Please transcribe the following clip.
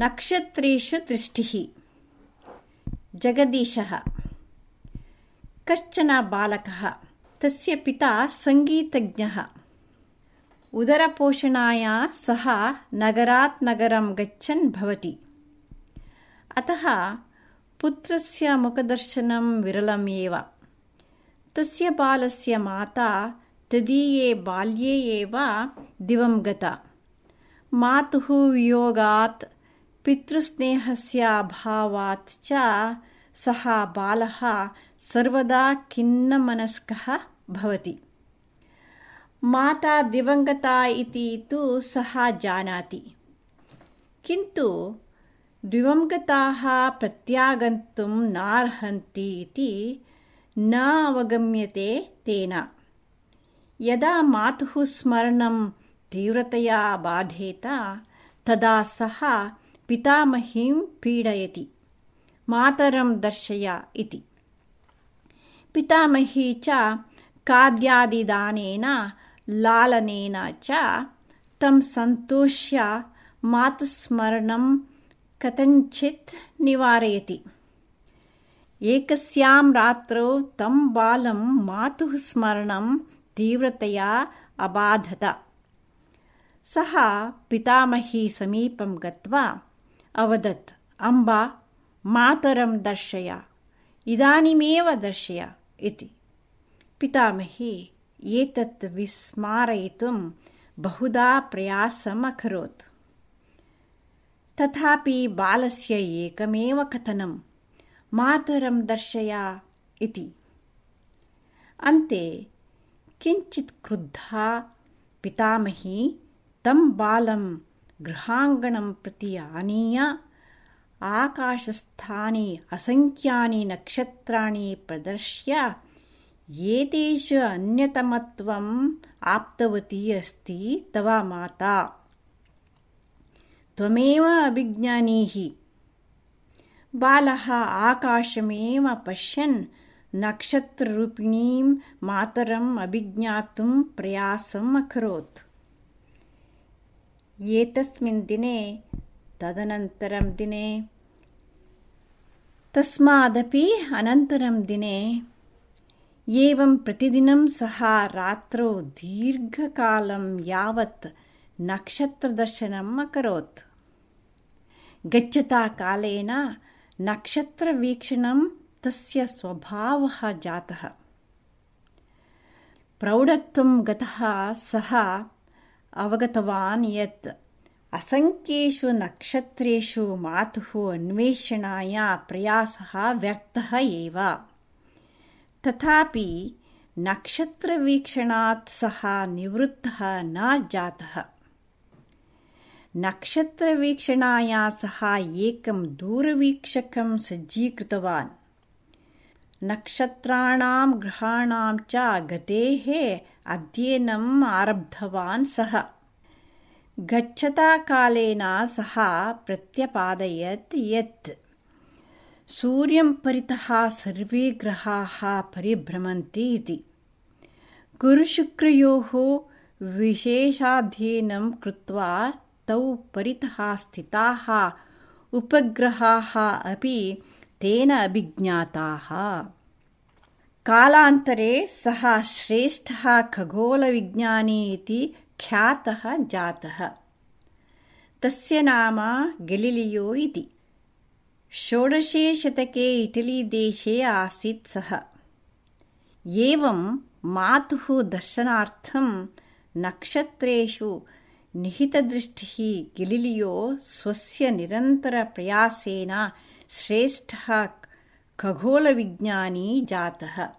नक्षत्रेषु दृष्टिः जगदीशः। कश्चन बालकः। तस्य पिता सङ्गीतज्ञः। उदरपोषणाय सः नगरात् नगरं गच्छन् भवति। अतः पुत्रस्य मुखदर्शनं विरलम् एव। तस्य बालस्य माता तदीये बाल्ये एव दिवं गता। मातुः वियोगात् पितृस्नेहस्य अभावात् च सः बालः सर्वदा खिन्नमनस्कः भवति माता दिवङ्गता इति तु सः जानाति किन्तु दिवङ्गताः प्रत्यागन्तुं नार्हन्ति इति न अवगम्यते तेन यदा मातुः स्मरणं तीव्रतया बाधेत तदा सः पितामहीं पीडयति। मातरं दर्शय इति। पितामही च खाद्यादिदानेन लालनेन च तं सन्तोष्य मातुस्मरणं कथञ्चित् निवारयति। एकस्यां रात्रौ तं बालं मातुः स्मरणं तीव्रतया अबाधत। सः पितामही समीपं गत्वा अवदत्। अम्बा मातरं दर्शय। इदानीमेव दर्शय इति। पितामही एतत् विस्मारयितुं बहुधा प्रयासम् अकरोत्। तथापि बालस्य एकमेव कथनं मातरं दर्शय इति। अन्ते किञ्चित् क्रुद्धा पितामही तं बालं गृहाङ्गणं प्रति आनीय आकाशस्थानि असङ्ख्यानि नक्षत्राणि प्रदर्श्य एतेषु अन्यतमत्वम् आप्तवती अस्ति तव माता। त्वमेव अभिज्ञानीः। बालः आकाशमेव पश्यन् नक्षत्ररूपिणीं मातरम् अभिज्ञातुं प्रयासम् अकरोत् ಏತಸ್ಮಿನ್ ದಿನೇ ತದನಂತರಂ ದಿನೇ ತಸ್ಮಾದಪಿ ಅನಂತರಂ ದಿನೇ ಏವಂ ಪ್ರತಿದಿನಂ ಸಹ ರಾತ್ರೋ ದೀರ್ಘಕಾಲಂ ಯಾವತ್ ನಕ್ಷತ್ರದರ್ಶನಂ ಅಕರೋತ್ ಗಚ್ಚತಾ ಕಾಲೇನ ನಕ್ಷತ್ರವೀಕ್ಷಣಂ ತಸ್ಯ ಸ್ವಭಾವ ಜಾತಃ ಪ್ರೌಢತ್ವಂ ಗತಃ ಸಹ अवगतवान् यत् असङ्ख्येषु नक्षत्रेषु मातुः अन्वेषणाय प्रयासः व्यर्थः एव। तथापि नक्षत्रवीक्षणात् सः निवृत्तः न जातः। नक्षत्रवीक्षणाय सः एकं दूरवीक्षकं सज्जीकृतवान् नक्षत्राणां ग्रहाणां च गतेः अध्ययनम् आरब्धवान् सः। गच्छता कालेन सः प्रत्यपादयत् यत् सूर्यं परितः सर्वे ग्रहाः परिभ्रमन्ति इति। गुरुशुक्रयोः विशेषाध्ययनं कृत्वा तौ परितः स्थिताः उपग्रहाः अपि तेन अभिज्ञाताः। कालान्तरे सः श्रेष्ठः खगोलविज्ञानी इति ख्यातः जातः। तस्य नाम गेलिलियो इति। षोडशे शतके इटलीदेशे आसीत् सः। एवं मातुः दर्शनार्थं नक्षत्रेषु निहितदृष्टिः गिलिलियो स्वस्य निरन्तरप्रयासेन श्रेष्ठः खगोलविज्ञानी जातः।